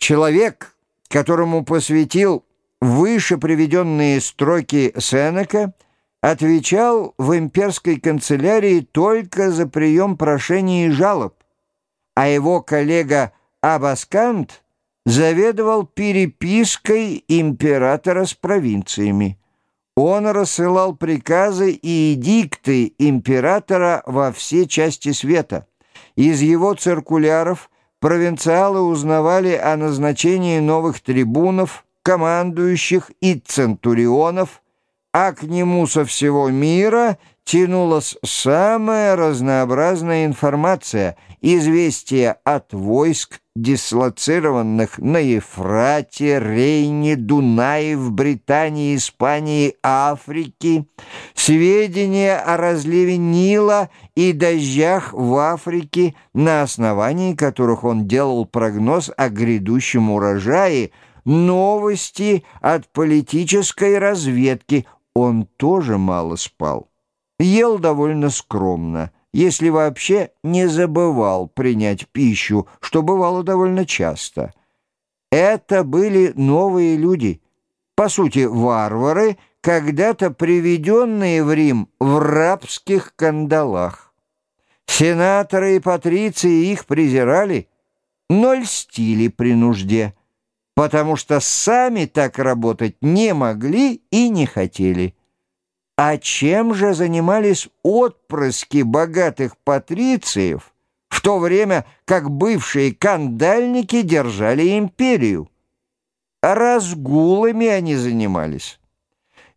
Человек, которому посвятил выше приведенные строки Сенека, отвечал в имперской канцелярии только за прием прошений и жалоб, а его коллега Абаскант заведовал перепиской императора с провинциями. Он рассылал приказы и эдикты императора во все части света. Из его циркуляров провинциалы узнавали о назначении новых трибунов, командующих и центурионов, а к нему со всего мира тянулась самая разнообразная информация, известия от войск, дислоцированных на Ефрате, Рейне, Дунае, в Британии, Испании, Африке, сведения о разливе Нила и дождях в Африке, на основании которых он делал прогноз о грядущем урожае, новости от политической разведки. Он тоже мало спал. Ел довольно скромно если вообще не забывал принять пищу, что бывало довольно часто. Это были новые люди, по сути, варвары, когда-то приведенные в Рим в рабских кандалах. Сенаторы и патриции их презирали, но льстили при нужде, потому что сами так работать не могли и не хотели. А чем же занимались отпрыски богатых патрициев, в то время как бывшие кандальники держали империю? Разгулами они занимались.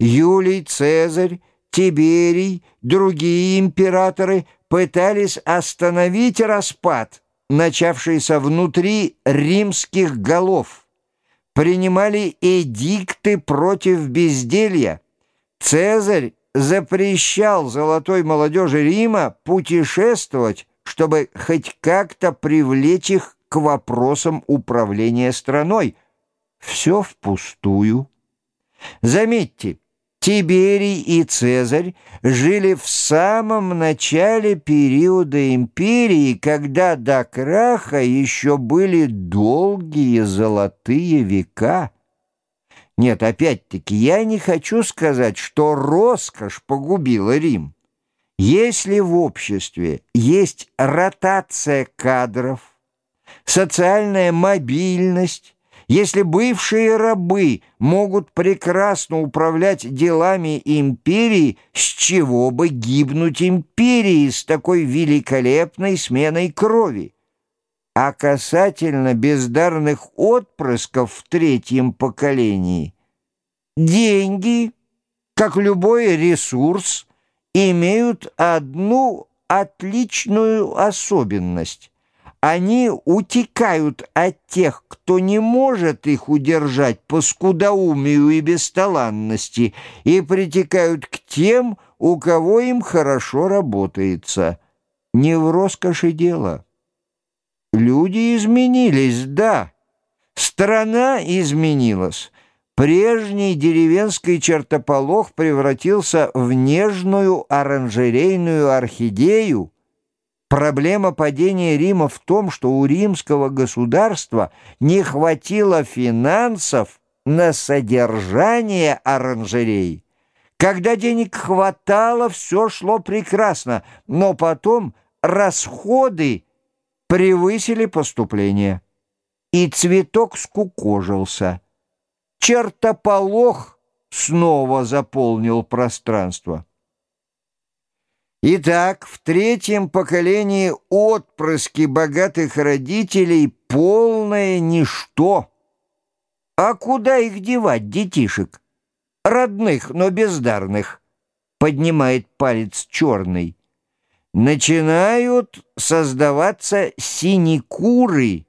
Юлий Цезарь, Тиберий, другие императоры пытались остановить распад, начавшийся внутри римских голов. Принимали эдикты против безделья, Цезарь запрещал золотой молодежи Рима путешествовать, чтобы хоть как-то привлечь их к вопросам управления страной. Все впустую. Заметьте, Тиберий и Цезарь жили в самом начале периода империи, когда до краха еще были долгие золотые века. Нет, опять-таки, я не хочу сказать, что роскошь погубила Рим. Если в обществе есть ротация кадров, социальная мобильность, если бывшие рабы могут прекрасно управлять делами империи, с чего бы гибнуть империи с такой великолепной сменой крови? А касательно бездарных отпрысков в третьем поколении, деньги, как любой ресурс, имеют одну отличную особенность. Они утекают от тех, кто не может их удержать по скудоумию и бесталанности, и притекают к тем, у кого им хорошо работается. Не в роскоши дело. Люди изменились, да. Страна изменилась. Прежний деревенский чертополох превратился в нежную оранжерейную орхидею. Проблема падения Рима в том, что у римского государства не хватило финансов на содержание оранжерей. Когда денег хватало, все шло прекрасно, но потом расходы превысили поступление, и цветок скукожился. Чертополох снова заполнил пространство. Итак, в третьем поколении отпрыски богатых родителей — полное ничто. А куда их девать, детишек? Родных, но бездарных, поднимает палец черный начинают создаваться синекуры,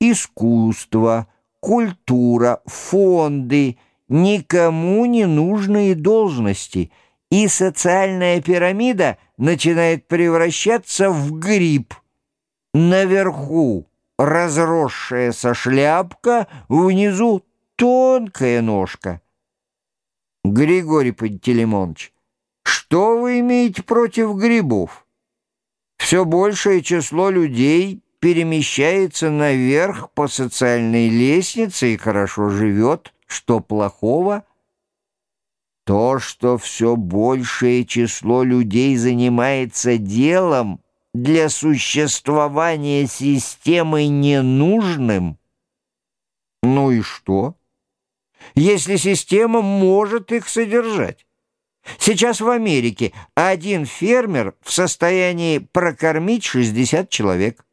искусство, культура, фонды, никому не нужные должности, и социальная пирамида начинает превращаться в гриб. Наверху разросшаяся шляпка, внизу тонкая ножка. Григорий Пантелеймонович, что вы имеете против грибов? Все большее число людей перемещается наверх по социальной лестнице и хорошо живет. Что плохого? То, что все большее число людей занимается делом, для существования системы ненужным. Ну и что? Если система может их содержать. Сейчас в Америке один фермер в состоянии прокормить 60 человек.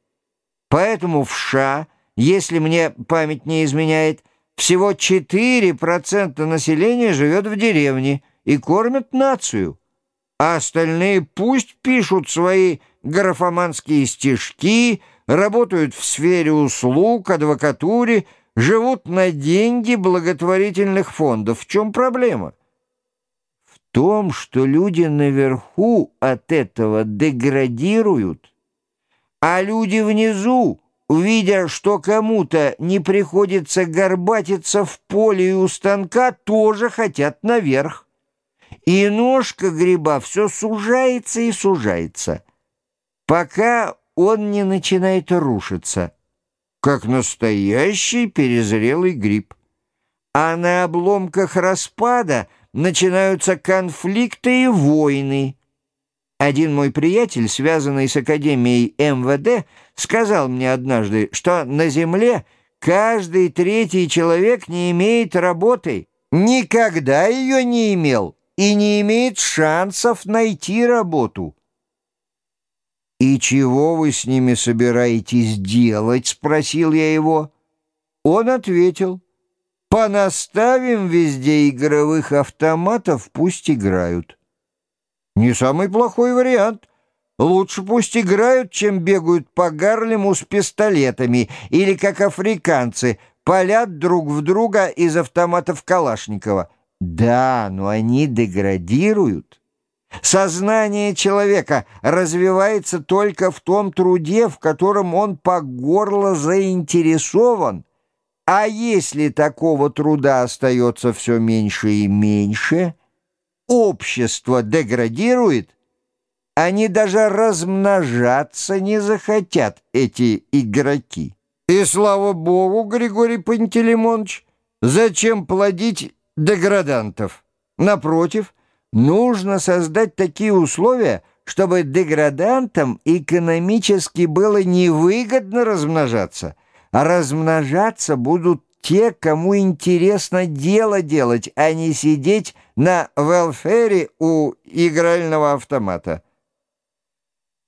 Поэтому в США, если мне память не изменяет, всего 4% населения живет в деревне и кормят нацию. А остальные пусть пишут свои графоманские стишки, работают в сфере услуг, адвокатуре, живут на деньги благотворительных фондов. В чем проблема? Том, что люди наверху от этого деградируют, а люди внизу, видя, что кому-то не приходится горбатиться в поле и у станка, тоже хотят наверх. И ножка гриба все сужается и сужается, пока он не начинает рушиться, как настоящий перезрелый гриб. А на обломках распада – начинаются конфликты и войны. Один мой приятель, связанный с Академией МВД, сказал мне однажды, что на Земле каждый третий человек не имеет работы, никогда ее не имел и не имеет шансов найти работу. «И чего вы с ними собираетесь делать?» — спросил я его. Он ответил — Понаставим везде игровых автоматов, пусть играют. Не самый плохой вариант. Лучше пусть играют, чем бегают по Гарлему с пистолетами или, как африканцы, палят друг в друга из автоматов Калашникова. Да, но они деградируют. Сознание человека развивается только в том труде, в котором он по горло заинтересован, а если такого труда остается все меньше и меньше, общество деградирует, они даже размножаться не захотят, эти игроки. И слава богу, Григорий Пантелеймонович, зачем плодить деградантов? Напротив, нужно создать такие условия, чтобы деградантам экономически было невыгодно размножаться – а размножаться будут те, кому интересно дело делать, а не сидеть на велфере у игрального автомата.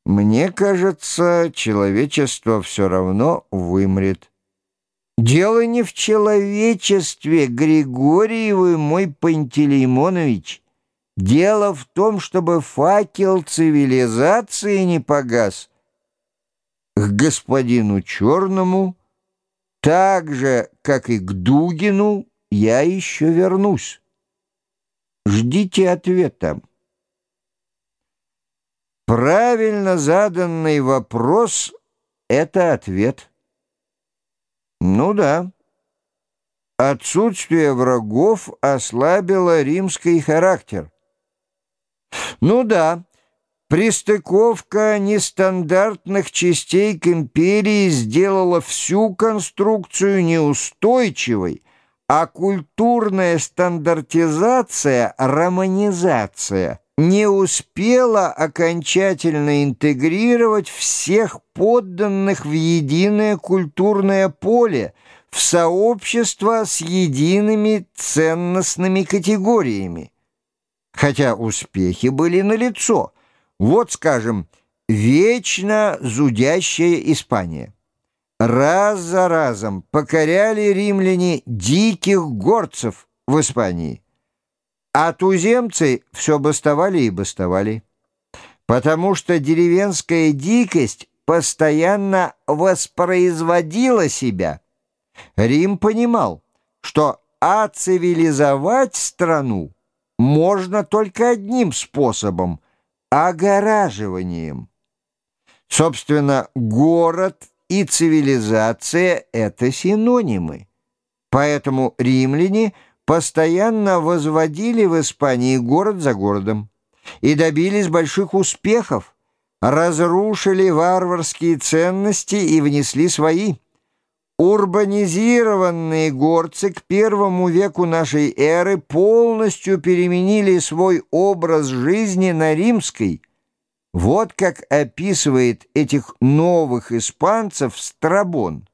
Мне кажется, человечество все равно вымрет. Дело не в человечестве, Григорий мой Пантелеймонович. Дело в том, чтобы факел цивилизации не погас. К господину Черному так же, как и к Дугину, я еще вернусь. Ждите ответа. Правильно заданный вопрос — это ответ. Ну да. Отсутствие врагов ослабило римский характер. Ну да. Пристыковка нестандартных частей к империи сделала всю конструкцию неустойчивой, а культурная стандартизация, романизация не успела окончательно интегрировать всех подданных в единое культурное поле, в сообщество с едиными ценностными категориями. Хотя успехи были налицо – вот, скажем, вечно зудящая Испания. Раз за разом покоряли римляне диких горцев в Испании, а туземцы все бастовали и бастовали, потому что деревенская дикость постоянно воспроизводила себя. Рим понимал, что оцивилизовать страну можно только одним способом – огораживанием. Собственно, город и цивилизация — это синонимы. Поэтому римляне постоянно возводили в Испании город за городом и добились больших успехов. разрушили варварские ценности и внесли свои. Урбанизированные горцы к первому веку нашей эры полностью переменили свой образ жизни на римский. Вот как описывает этих новых испанцев Страбон.